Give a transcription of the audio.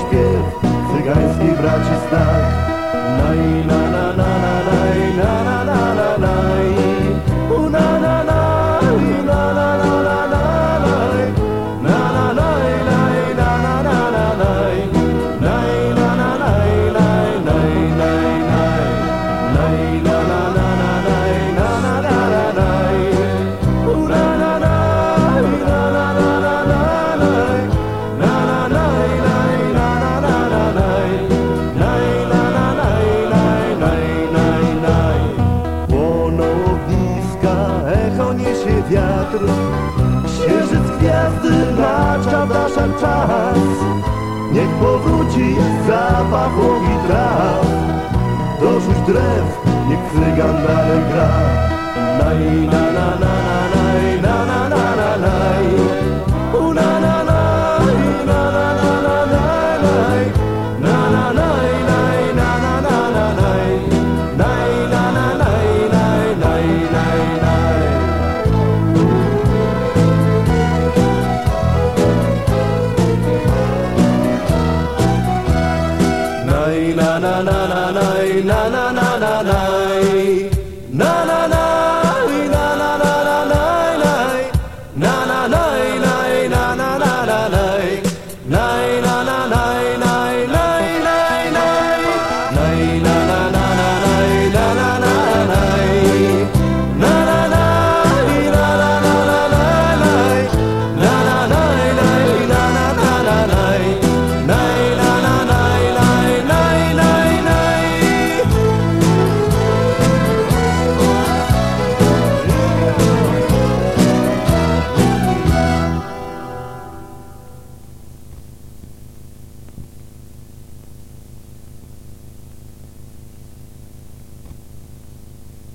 śpiew cygańskich braci znak. Naj, na, na, na, na, naj, na, na. wiatr Księżyc gwiazdy macza nasza czas. Niech powróci zapach łogi traw. Dorzuć drew, niech frygan dalej gra. Na na na na na. la na na la na na la la Lay, lay.